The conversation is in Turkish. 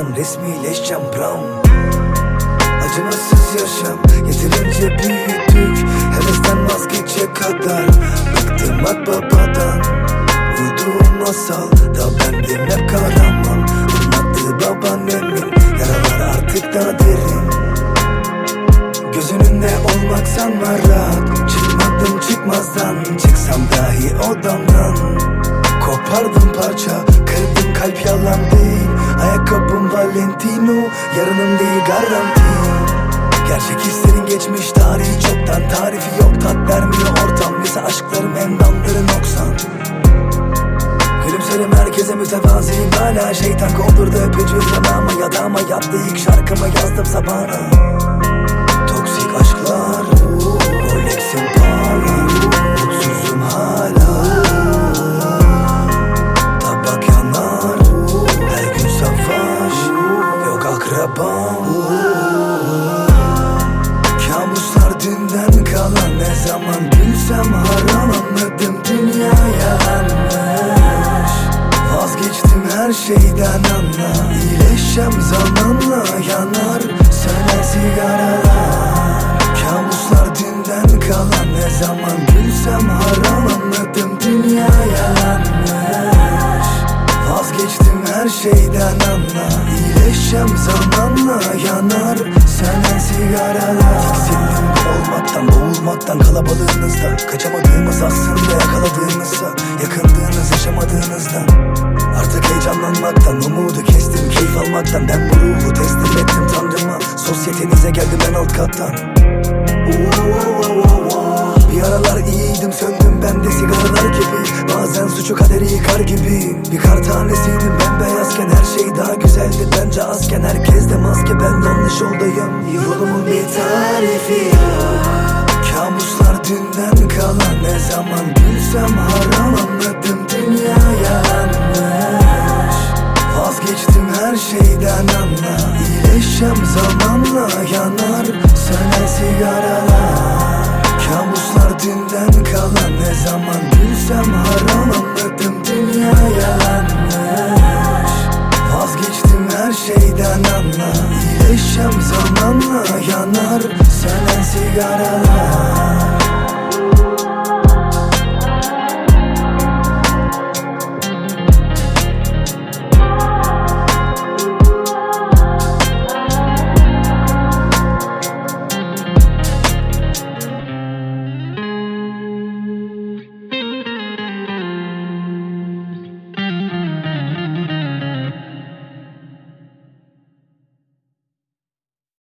koymazsan resmileşeceğim brown. Acımasız yaşam yeterince büyüdük Hevesten vazgeçecek kadar Bıktım akbabadan Uyuduğum masal da bendim hep kahraman. Anlattığı babaannemin yaralar artık daha derin. Göz önünde olmaksan var rahat Çıkmadım çıkmazdan. Çıksam dahi odamdan. Kopardım parça Ayakkabım Valentino Yarınım değil garanti. Gerçek hislerin geçmiş tarihi çoktan. Tarifi yok tat vermiyor ortam. Lise aşklarım endamları noksan Gülümserim herkese mütevaziyim. Hala Şeytan kondurdu öpücüğü yanağıma Yadağıma yattı. İlk şarkımı yazdım sabahına zaman gülsem haram Anladım dünya yalanmış Vazgeçtim her şeyden anla İyileşeceğim zamanla yanar Söner sigaralar. Kabuslar dünden kalan Ne zaman gülsem haram Anladım dünya yalanmış Vazgeçtim her şeyden anla İyileşeceğim zamanla yanar. Sönen sigaralar Tiksindim olmaktan boğulmaktan kalabalığınızda Kaçamadığımız aslında yakaladığımızsa Yakındığınız yaşamadığınızdan Artık heyecanlanmaktan umudu kestim Keyif almaktan. Ben bu ruhu teslim ettim tanrıma. Sosyetenize geldim en alt kattan. Bir aralar iyiydim söndüm ben de sigaralar gibi. Bazen suçu kaderi yıkar gibi. Bir kar tanesiydim bembeyazken her şey daha güzeldi Bence azken herkes de maske ben yanlış yoldayım Yolumun bir tarifi yok. Kabuslar dünden kalan ne zaman gülsem haram Anladım dünya yalanmış Vazgeçtim her şeyden anla. İyileşeceğim zamanla yanar Söner sigaralar. Kabuslar dünden kalan Ne zaman gülsem haram Anladım dünya yalanmış Vazgeçtim her şeyden anla İyileşeceğim zamanla yanar. Sönen sigaralar